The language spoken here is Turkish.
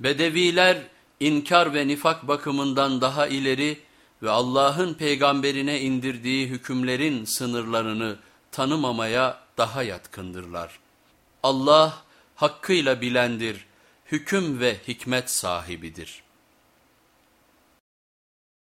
Bedeviler inkar ve nifak bakımından daha ileri ve Allah'ın peygamberine indirdiği hükümlerin sınırlarını tanımamaya daha yatkındırlar. Allah hakkıyla bilendir, hüküm ve hikmet sahibidir.''